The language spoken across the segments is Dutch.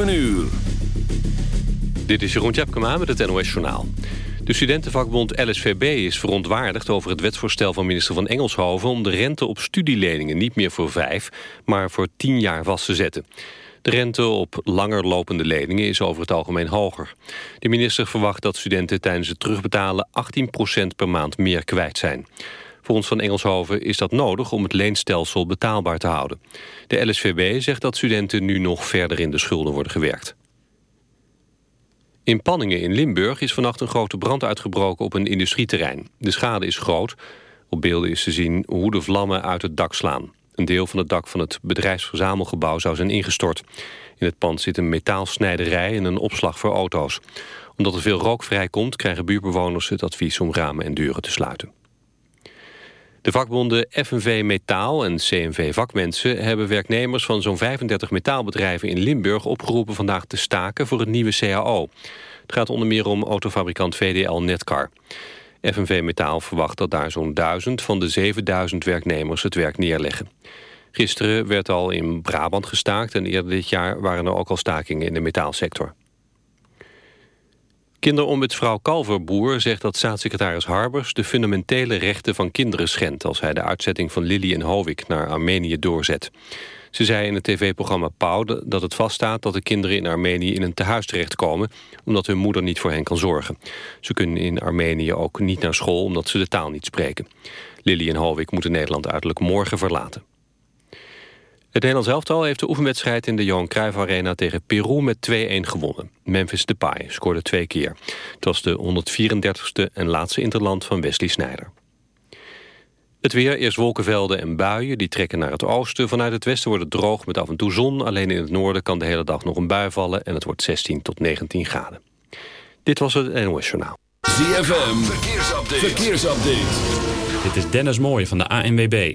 7 uur. Dit is Jeroen Tjepkema met het NOS Journaal. De studentenvakbond LSVB is verontwaardigd over het wetsvoorstel van minister van Engelshoven... om de rente op studieleningen niet meer voor vijf, maar voor tien jaar vast te zetten. De rente op langer lopende leningen is over het algemeen hoger. De minister verwacht dat studenten tijdens het terugbetalen 18% per maand meer kwijt zijn. Van Engelshoven is dat nodig om het leenstelsel betaalbaar te houden. De LSVB zegt dat studenten nu nog verder in de schulden worden gewerkt. In Panningen in Limburg is vannacht een grote brand uitgebroken op een industrieterrein. De schade is groot. Op beelden is te zien hoe de vlammen uit het dak slaan. Een deel van het dak van het bedrijfsverzamelgebouw zou zijn ingestort. In het pand zit een metaalsnijderij en een opslag voor auto's. Omdat er veel rook vrijkomt krijgen buurtbewoners het advies om ramen en deuren te sluiten. De vakbonden FNV Metaal en CNV Vakmensen hebben werknemers van zo'n 35 metaalbedrijven in Limburg opgeroepen vandaag te staken voor het nieuwe CAO. Het gaat onder meer om autofabrikant VDL Netcar. FNV Metaal verwacht dat daar zo'n 1000 van de 7000 werknemers het werk neerleggen. Gisteren werd al in Brabant gestaakt en eerder dit jaar waren er ook al stakingen in de metaalsector. Kinderombudsvrouw Kalverboer zegt dat staatssecretaris Harbers... de fundamentele rechten van kinderen schendt... als hij de uitzetting van Lily en Hovik naar Armenië doorzet. Ze zei in het tv-programma Pauw dat het vaststaat... dat de kinderen in Armenië in een tehuis terechtkomen... omdat hun moeder niet voor hen kan zorgen. Ze kunnen in Armenië ook niet naar school omdat ze de taal niet spreken. Lily en Hovik moeten Nederland uiterlijk morgen verlaten. Het Nederlands elftal heeft de oefenwedstrijd in de Johan Cruijff Arena tegen Peru met 2-1 gewonnen. Memphis Depay scoorde twee keer. Het was de 134ste en laatste interland van Wesley Sneijder. Het weer, eerst wolkenvelden en buien, die trekken naar het oosten. Vanuit het westen wordt het droog met af en toe zon. Alleen in het noorden kan de hele dag nog een bui vallen... en het wordt 16 tot 19 graden. Dit was het NOS Journaal. ZFM, verkeersupdate. verkeersupdate. Dit is Dennis Mooij van de ANWB.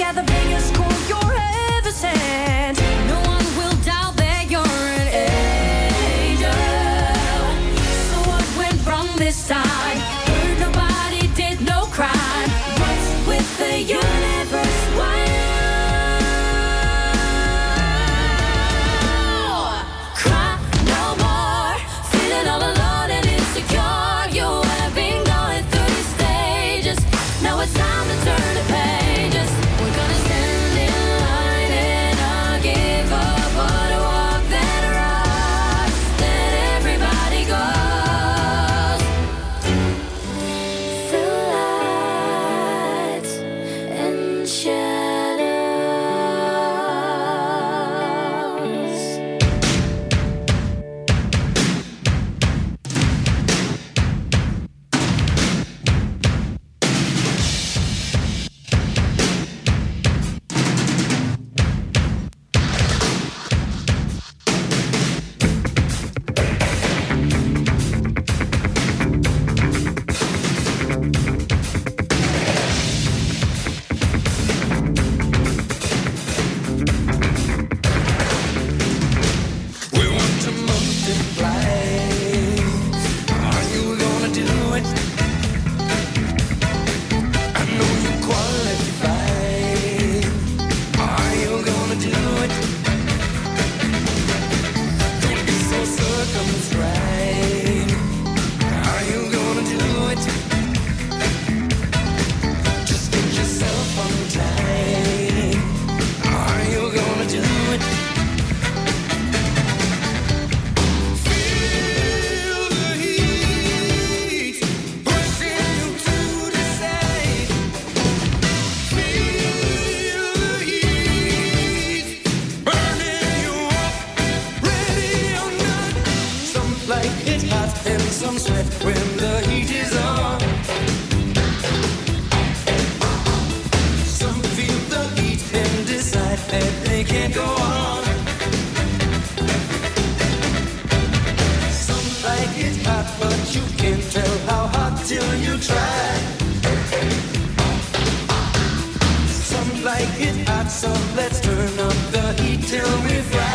Together. It's hot and some sweat when the heat is on. Some feel the heat and decide that they can't go on. Some like it hot, but you can't tell how hot till you try. Some like it hot, so let's turn up the heat till we fly.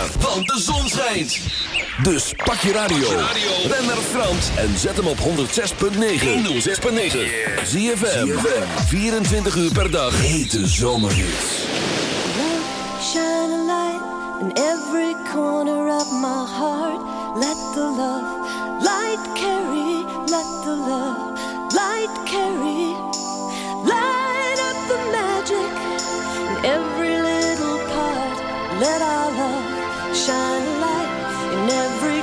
waar, want de zon schijnt. Dus pak je radio. Ren naar Frans en zet hem op 106.9. 106.9. Zie je 24 uur per dag. Hete zomerhits. Shine a light in every corner of my heart. Let the love light carry. Let the love light carry. Light up the magic in every little part. Let our shine a light in every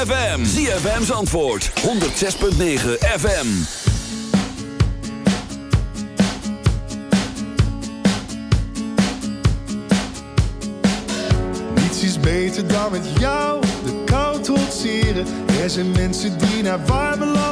ZFM. ZFM's antwoord. 106.9 FM. Niets is beter dan met jou de kou trotseren. Er zijn mensen die naar warme landen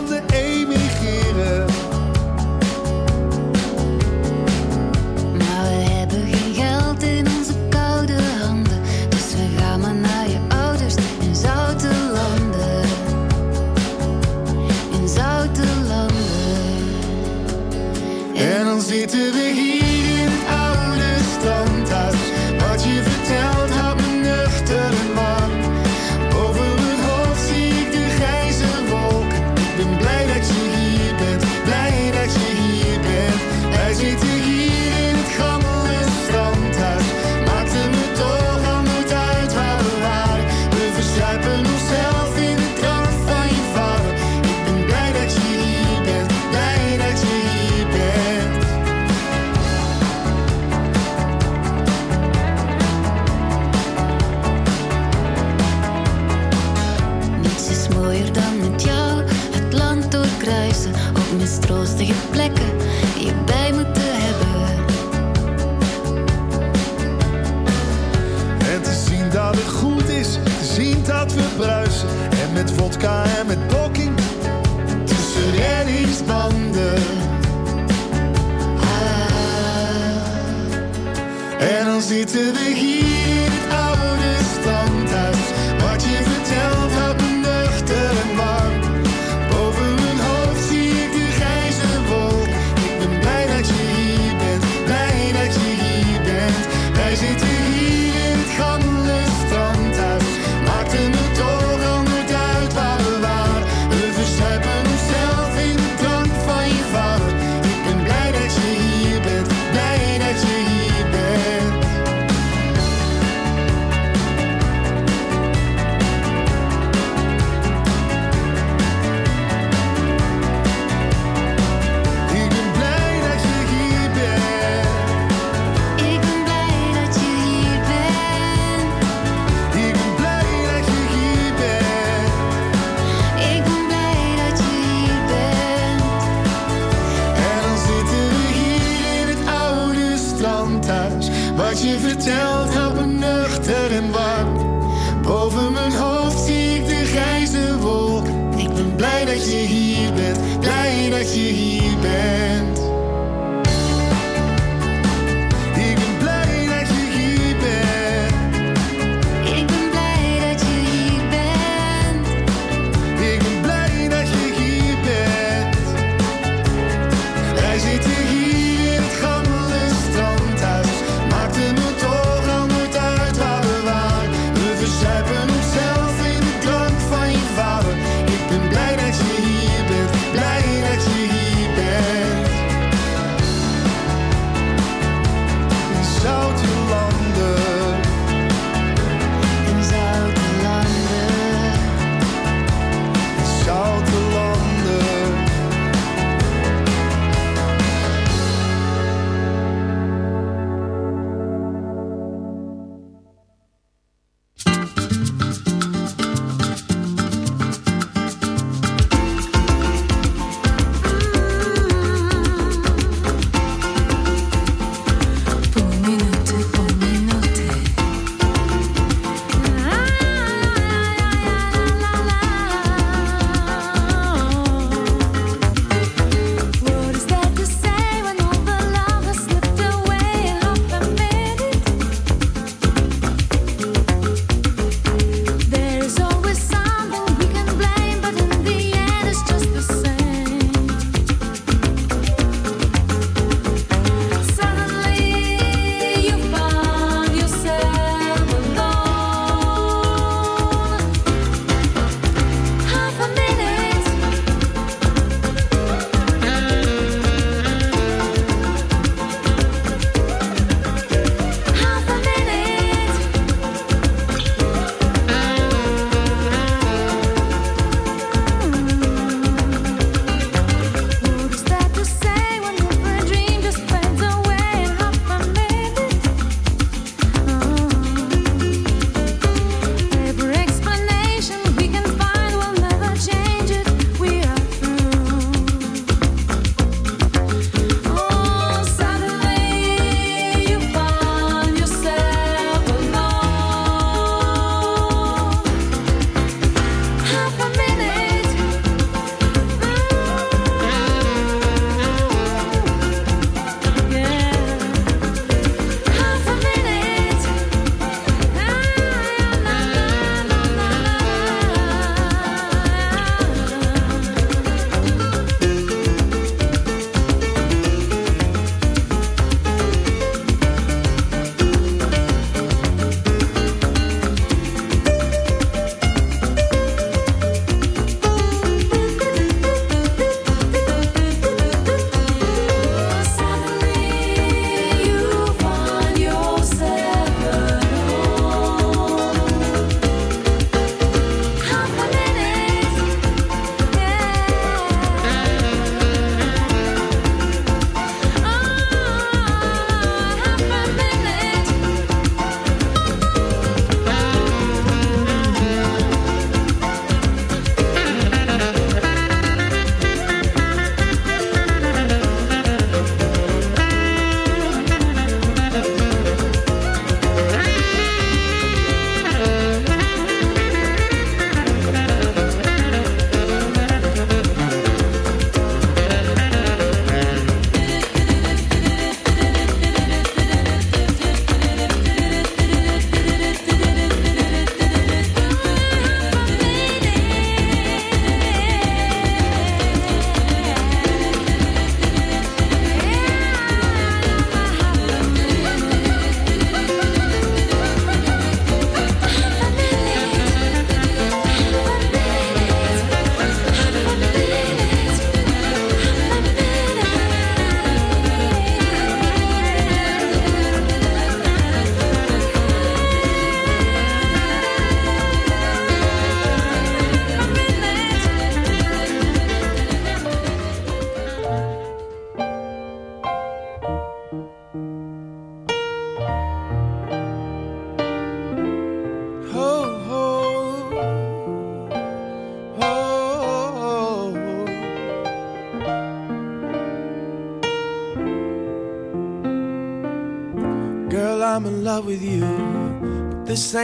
plekken die je bij moet hebben. En te zien dat het goed is, te zien dat we bruisen. En met vodka en met poking tussen reddingsbanden. Ah. En dan zitten we hier.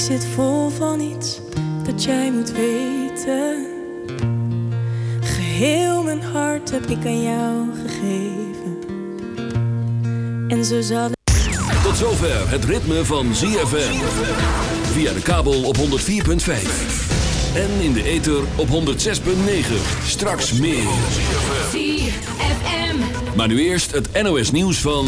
Zit vol van iets dat jij moet weten. Geheel mijn hart heb ik aan jou gegeven. En zo zal Tot zover het ritme van ZFM. Via de kabel op 104.5. En in de ether op 106.9. Straks meer. ZFM. Maar nu eerst het NOS nieuws van...